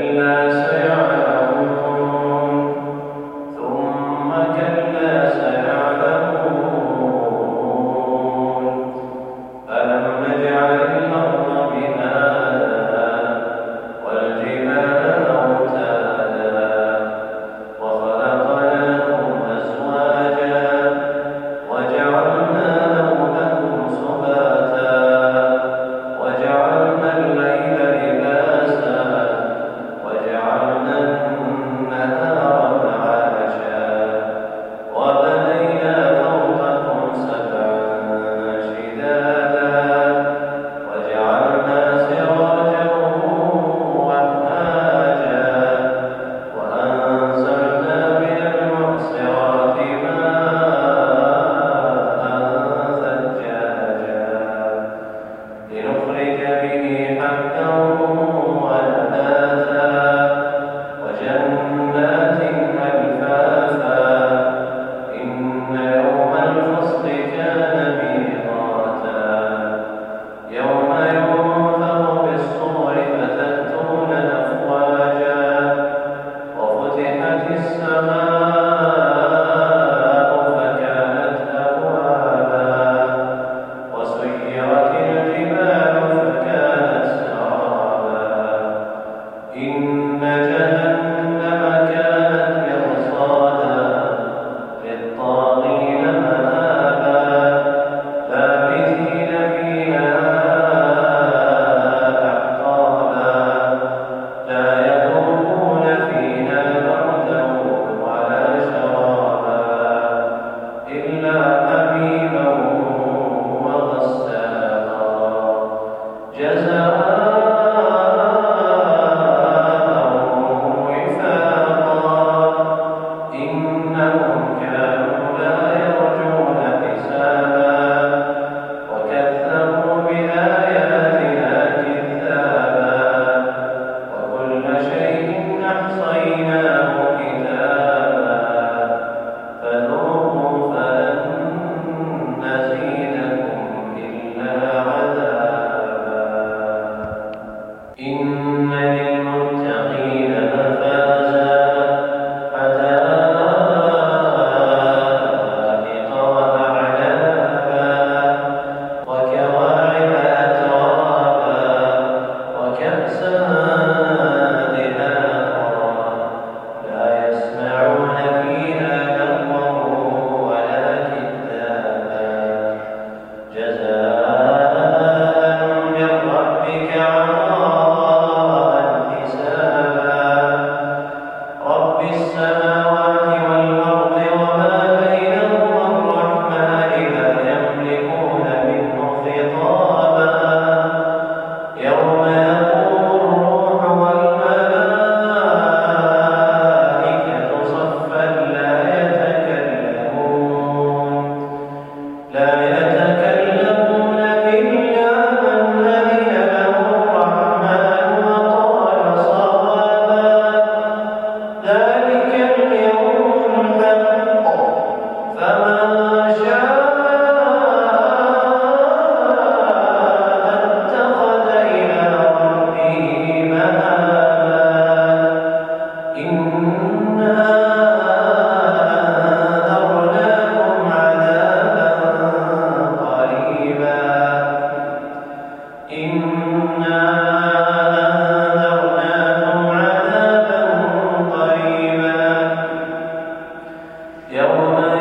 الناس كأسا يوم